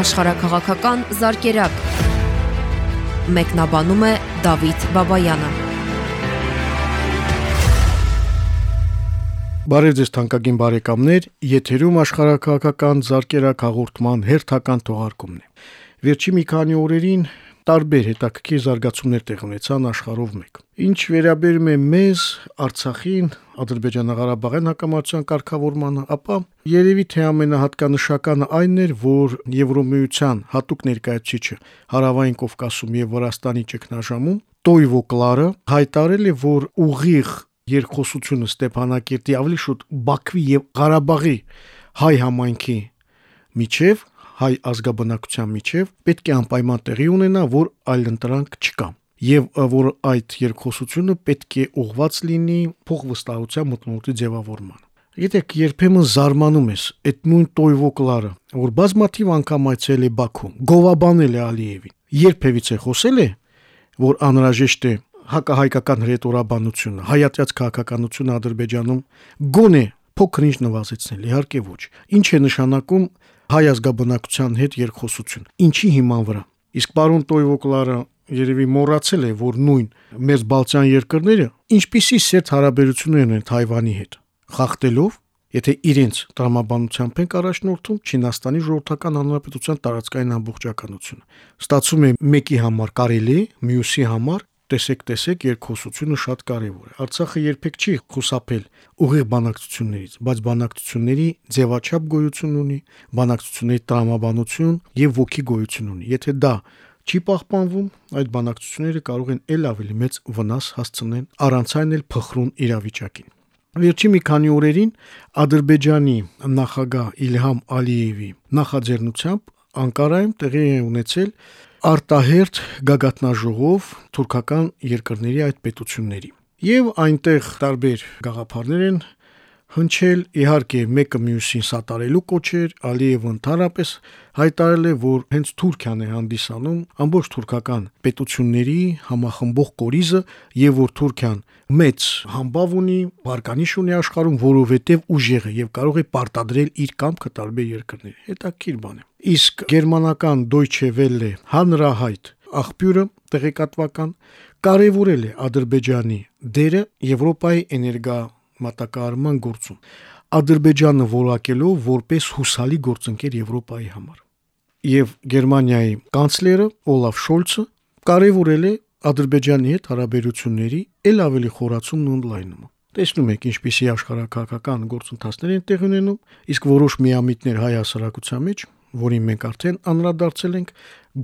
աշխարհակղական զարգերակ։ Մեկնաբանում է Դավիթ Բաբայանը։ Բարև ձեզ թանկագին բարեկամներ, եթերում աշխարհակղական զարգերակ հաղորդման հերթական թողարկումն է։ Վերջի մի քանի օրերին տարբեր հետաքրքիր զարգացումներ տեղ ունեցան աշխարհով մեկ։ Ինչ վերաբերում է մեզ, Արցախին, Ադրբեջանա-Ղարաբաղյան հակամարտության կարգավորմանը, ապա երևի թե ամենահատկանշականը այն էր, որ Եվրոմիության հատուկ ներկայացուցիչը Հարավային Կովկասում եւ Վրաստանի ճգնաժամում Տոյվո Կլարը հայտարել է, որ ուղիղ երկխոսությունը Ստեփանակերտի ավելի շուտ Բաքվի եւ Ղարաբաղի հայ համայնքի միջև հայ ազգաբնակության միջև պետք է անպայման տեղի ունենա, որ այլընտրանք չկա եւ որ այդ երկխոսությունը պետք է ուղված լինի փոխվստահության մտնոլորտի ձևավորման։ Գիտեք, երբեմն զարմանում ես այդ նույն Տոյվոկլարը, որ բազմաթիվ անգամ այցել է Բաքու, գովաբանել է Ալիևին։ Երբևիցե խոսել է, որ անհրաժեշտ է հակահայկական հրետորաբանությունը, հայատյաց քաղաքականությունը Ադրբեջանում գոնե փոքր-ինչ նվազեցնել, իհարկե ոչ։ Ինչ է նշանակում հայ ազգաբնակության հետ երկխոսություն։ Ինչի հիման վրա։ Իսկ պարոն Տոյվոկլարը երևի մոռացել է, որ նույն մեր Բալթյան երկրները ինչպիսի սերտ հարաբերություններ ունեն Թայվանի հետ, խախտելով Եթե իրենց տրամաբանությամբ են առաջնորդում Չինաստանի ժողովրդական հանրապետության տարածքային ամբողջականությունը, ստացվում է մեկի համար կարելի, մյուսի համար տեսեք, տեսեք, երկխոսությունը շատ կարևոր է։ Արցախը երբեք չի խուսափել ուղիղ բանակցություններից, բայց բանակցությունների ձևաչափ գոյություն ունի, բանակցությունների տրամաբանություն եւ ոգի գոյություն ունի։ Եթե դա չի պահպանվում, այդ բանակցությունները կարող են ել ավելի մեծ վնաս հասցնել առանց այն էլ փխրուն իրավիճակին։ Վերջի մի քանի օրերին Ադրբեջանի նախագահ Իլհամ Ալիևի նախաձեռնությամբ Անկարայում տեղի է ունեցել արտահերտ գագաթնաժողով թուրքական երկրների այդ պետությունների։ Եվ այնտեղ տարբեր գաղափարներ են հնչել, իհարկե մեկը մյուսին սատարելու կոչեր, Ալիևը ընդհանրապես հայտարարել է, որ հենց Թուրքիան է հանդիսանում ամբողջ թուրքական պետությունների համախմբող կորիզը եւ որ Թուրքիան մեծ համբավ ունի, բարկանիշ ունի աշխարհում, որովհետեւ ուժեղ է եւ կարող է պարտադրել իր կամքը տարբեր երկրների։ Հետաքրիր բան է։ Իսկ գերմանական Deutsche Welle հանրահայտ աղբյուրը տեղեկատվական կարևորել է Ադրբեջանի դերը Եվրոպայի էներգա մատակարարման գործում։ Ադրբեջանը որակելով որպես հուսալի գործընկեր Եվրոպայի համար։ Եվ Գերմանիայի կանցլերը Օլաֆ Շոլցը կարևորել է Ադրբեջանի հետ հարաբերությունների ել ավելի խորացումն ու ընդլայնումը։ Տեսնում եք ինչպիսի աշխարհակահաղական գործընթացներ են տեղ ունենում, իսկ որոշ միամիտներ հայ հասարակության մեջ, որին մենք արդեն անդրադարձել ենք,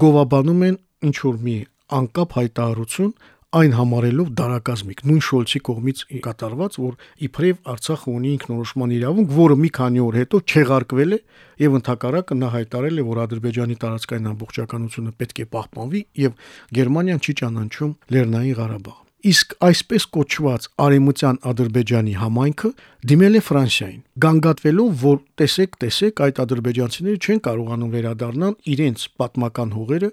գովաբանում են ինչ որ մի անկապ հայտարարություն այն համարելով դարակազմիկ նույն Շոլցի կողմից կատարված, որ իբրև Արցախը ունի ինքնորոշման իրավունք, որը մի քանի օր հետո չեղարկվել է եւ ընդհակառակը նա հայտարարել է, որ Ադրբեջանի տարածքային ամբողջականությունը պետք է պահպանվի եւ Գերմանիան չի ճանաչում Լեռնային Ղարաբաղ։ Իսկ այսպես կոչված արեմության Ադրբեջանի համայնքը դիմել է Ֆրանսիային, գանգատվելով, որ տեսեք, տեսեք, այդ ադրբեջանցիները չեն կարողանում վերադառնալ իրենց պատմական հողերը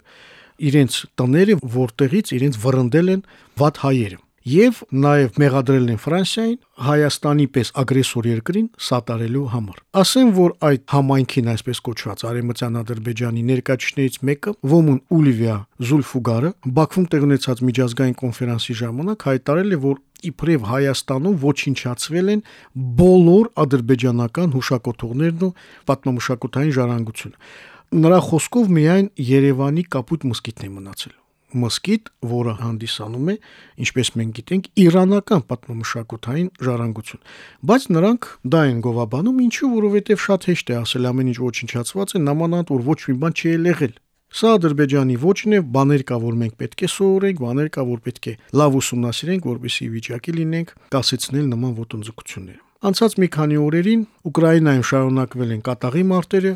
իրենց տները, որտեղից իրենց վռնդել են վատ հայերը եւ նաեւ մեղադրել են Ֆրանսիային Հայաստանի պես ագրեսոր երկրին սատարելու համար։ Ասեմ, որ այդ համայնքին այսպես կոչված Արեմտյան Ադրբեջանի ներկայացուցիչներից մեկը Ոմուն Ուլիվիա Զուլֆուգարը Բաքվում տեղ ունեցած միջազգային կոնֆերանսի ժամանակ հայտարարել է, որ իբրև Հայաստանում ոչնչացվել են բոլոր ադրբեջանական հուշակոթողներն ու պատմամշակութային ժառանգությունը նրա խոսքով միայն Երևանի Կապույտ մսկիթն է մնացել մսկիթ, որը հանդիսանում է, ինչպես մենք գիտենք, իրանական պատմամշակութային ժառանգություն։ Բայց նրանք դա են գովաբանում, ինչու, որովհետև շատ հեշտ է ասել ամեն ինչ ոչնչացված է, նամանանդ որ ոչ մի բան չի եղել։ Սա Ադրբեջանի ոչն է, բաներ կա, որ մենք պետք է սովորենք, բաներ կա, որ պետք է լավ ուսումնասիրենք, որպեսզի վիճակի լինենք կասեցնել նման ոտնձգությունները։ Անցած մի քանի օրերին Ուկրաինայում շարունակվել են կատաղի մարտերը,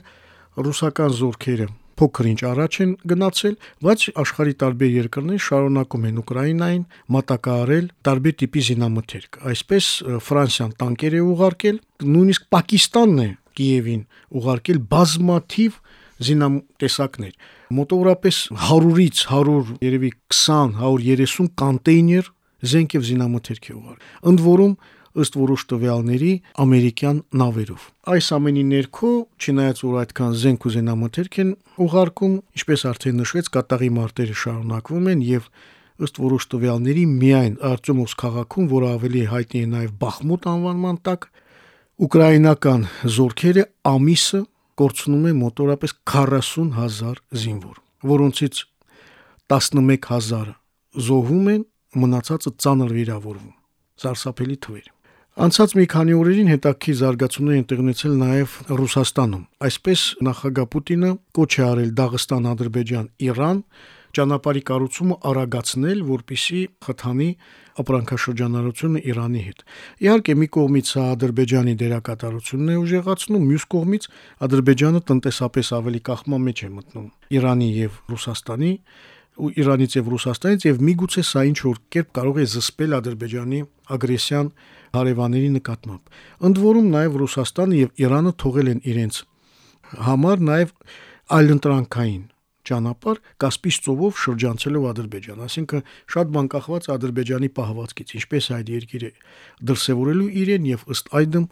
ռուսական զորքերը փոքր-ինչ առաջ են գնացել, բայց աշխարի տարբեր երկրներ շարունակում են Ուկրաինային մատակարարել տարբեր տիպի զինամթերք։ Այսպես Ֆրանսիան տանկեր է ուղարկել, նույնիսկ Պակիստանն է Կիևին ուղարկել բազմաթիվ զինատեսակներ։ Մոտավորապես 100-ից 100, երևի 20, 130 կոնտեյներ զենք եւ զինամթերք է ուղարկել։ Ընդ որում ըստ որոշ տվյալների ամերիկյան նավերով։ Այս ամենի ներքո, չնայած որ այդքան զենք ու զենամթերք են ուղարկում, ինչպես արդեն նշվեց, կատաղի մարտերը շարունակվում են եւ ըստ որոշ տվյալների միայն Արտյոմովսկ քաղաքում, որը ավելի հայտնի է նաև Բախմուտ անվանման տակ, ուկրաինական զորքերը ամիսը կորցնում են մոտորապես 40000 զինվոր, որոնցից 11000-ը զոհվում են, մնացածը ծանր վիրավորվում։ Սարսափելի թվեր։ Անցած մի քանի օրերին հետաքրքիր զարգացումներ են տեղի ունեցել նաև Ռուսաստանում։ Այսպես նախագահ Պուտինը կոչ է արել Դաղստան, Ադրբեջան, Իրան ճանապարհի կառուցումը արագացնել, որպիսի խթանի ապրանքաշրջանառությունը Իրանի հետ։ Իհարկե, մի կողմից սա Ադրբեջանի դերակատարությունն է ուժեղացնում, մյուս կողմից Ադրբեջանը տնտեսապես ավելի կախման մեջ է մտնում Իրանի եւ Ռուսաստանի ու Իրանից եւ Ռուսաստանից եւ միգուցե սա ինչ որ կերպ կարող է զսպել Ադրբեջանի ագրեսիան հարևանների նկատմամբ։ Ընդ որում նաեւ Ռուսաստանը եւ Իրանը թողել են իրենց համար նաեւ այլընտրանքային ճանապարհ Կասպից ծովով շրջանցելով Ադրբեջան, այսինքն շատ բան կախված Ադրբեջանի պահվածքից, ինչպես այդ երկիրը դրսևորելու իրեն եւ ըստ այդմ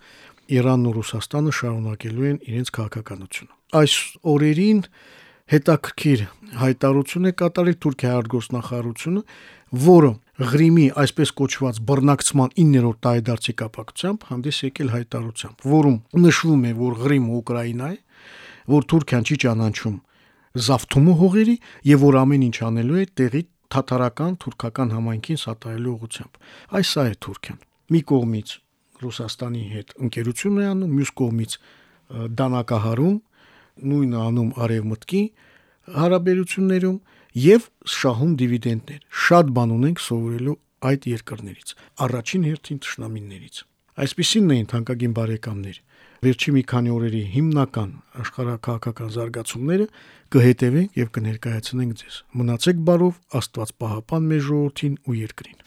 Իրանն ու Ռուսաստանը շարունակելու են իրենց քաղաքականությունը։ Այս օրերին հետաքրքիր հայտարարություն է կատարել Թուրքիայի արտգործնախարարությունը, որը Ղրիմի այսպես կոչված բռնակցման 9-րդ տարեդարձի կապակցությամբ հանդես եկել հայտարարությամբ, որում նշվում է, որ Ղրիմը Ուկրաինա է, որ Թուրքիան չի ճանաչում Զավթումու հողերի եւ որ ամեն ինչ անելու է տեղի թաթարական թուրքական համայնքին սատարելու ուղղությամբ։ Այս է Թուրքիան։ Մի կողմից Ռուսաստանի հետ ընկերություն է անում, մյուս կողմից դանակահարում, նույնը անում արևմտկի հարաբերություններում եւ շահում դիվիդենդներ։ Շատ բան ունենք սովորելու այդ երկրներից։ Առաջին հերթին ճշնամիներից։ Այսպիսինն էին թանկագին բարեկամներ վերջի մի քանի օրերի հիմնական աշխարհակաղակական զարգացումները կհետևենք եւ կներկայացնենք ձեզ։ Մնացեք բարով, Աստված պահապան մեր ժողովրդին ու երկրին։